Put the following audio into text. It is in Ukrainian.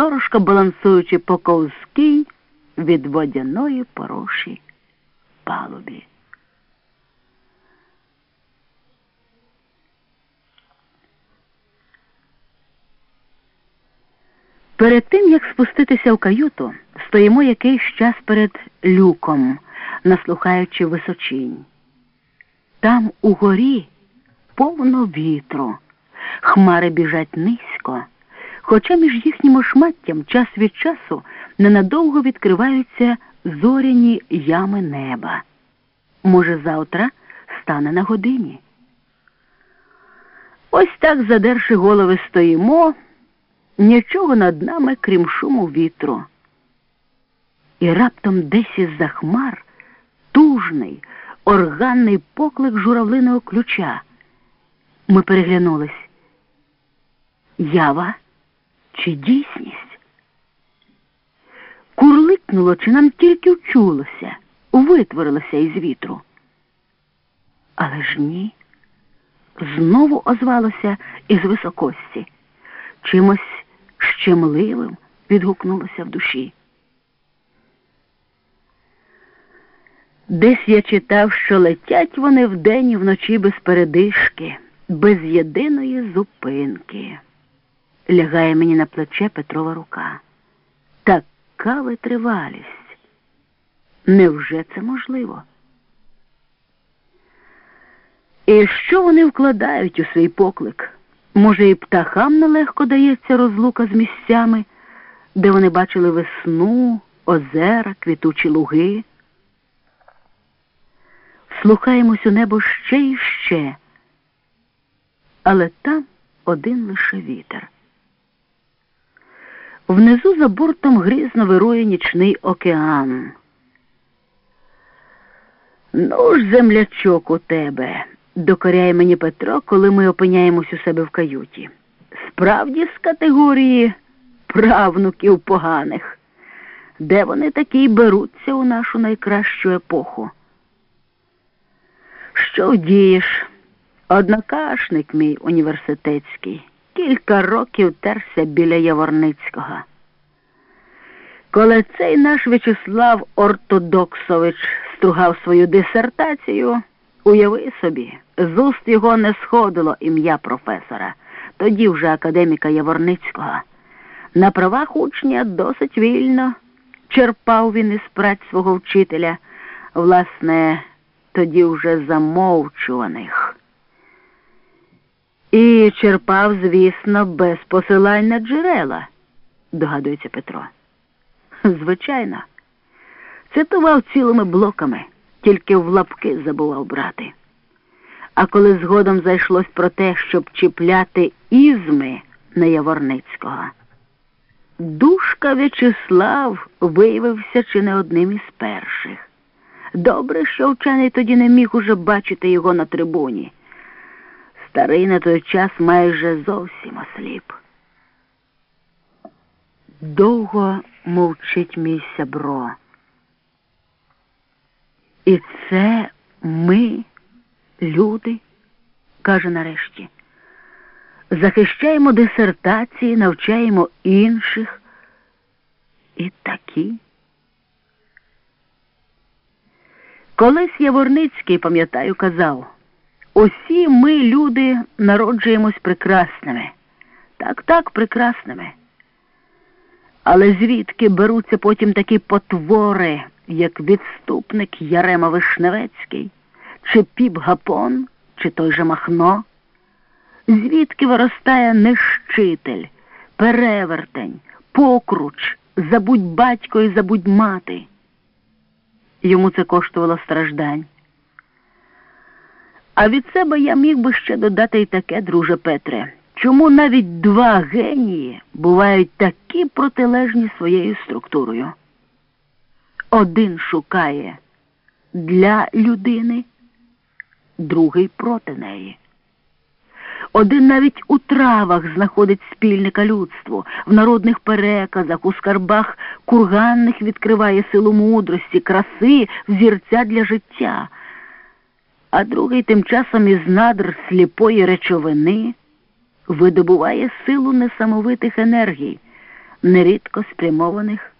сторожко балансуючи по ковській від водяної пороші палубі. Перед тим, як спуститися в каюту, стоїмо якийсь час перед люком, наслухаючи височинь. Там угорі повно вітру, хмари біжать низько, хоча між їхнім ошматтям час від часу ненадовго відкриваються зоряні ями неба. Може, завтра стане на годині. Ось так, задерши голови, стоїмо, нічого над нами, крім шуму вітру. І раптом десь із за хмар тужний, органний поклик журавлиного ключа. Ми переглянулись. Ява чи дійсність? Курликнуло, чи нам тільки вчулося, витворилося із вітру. Але ж ні, знову озвалося із високості. Чимось щемливим відгукнулося в душі. Десь я читав, що летять вони вдень і вночі без передишки, без єдиної зупинки. Лягає мені на плече Петрова рука. Така витривалість. Невже це можливо? І що вони вкладають у свій поклик? Може, і птахам нелегко дається розлука з місцями, де вони бачили весну, озера, квітучі луги? Слухаємось у небо ще і ще, але там один лише вітер. Внизу за бортом грізно вирує нічний океан. Ну ж, землячок у тебе, докоряє мені Петро, коли ми опиняємось у себе в каюті. Справді з категорії правнуків поганих, де вони такі беруться у нашу найкращу епоху. Що вдієш? Однокашник мій університетський кілька років терся біля Яворницького. Коли цей наш В'ячеслав Ортодоксович стругав свою дисертацію, уяви собі, з уст його не сходило ім'я професора, тоді вже академіка Яворницького. На правах учня досить вільно черпав він із праць свого вчителя, власне, тоді вже замовчуваних. І черпав, звісно, без посилань на джерела, догадується Петро. Звичайно, цитував цілими блоками, тільки в лапки забував брати. А коли згодом зайшлось про те, щоб чіпляти ізми на Яворницького, душка В'ячеслав виявився чи не одним із перших. Добре, що вчений тоді не міг уже бачити його на трибуні. Старий на той час майже зовсім осліп. Довго мовчить мій сябро. І це ми, люди, каже нарешті, захищаємо дисертації, навчаємо інших і такі. Колись Яворницький, пам'ятаю, казав, усі ми, люди, народжуємось прекрасними. Так, так, прекрасними. Але звідки беруться потім такі потвори, як відступник Ярема Вишневецький, чи піп Гапон, чи той же Махно? Звідки виростає нищитель, перевертень, покруч, забудь батько і забудь мати? Йому це коштувало страждань. А від себе я міг би ще додати і таке, друже Петре. Чому навіть два генії бувають такі протилежні своєю структурою? Один шукає для людини, другий проти неї. Один навіть у травах знаходить спільника людству, в народних переказах, у скарбах курганних відкриває силу мудрості, краси, взірця для життя, а другий тим часом із надр сліпої речовини видобуває силу несамовитих енергій, нерідко спрямованих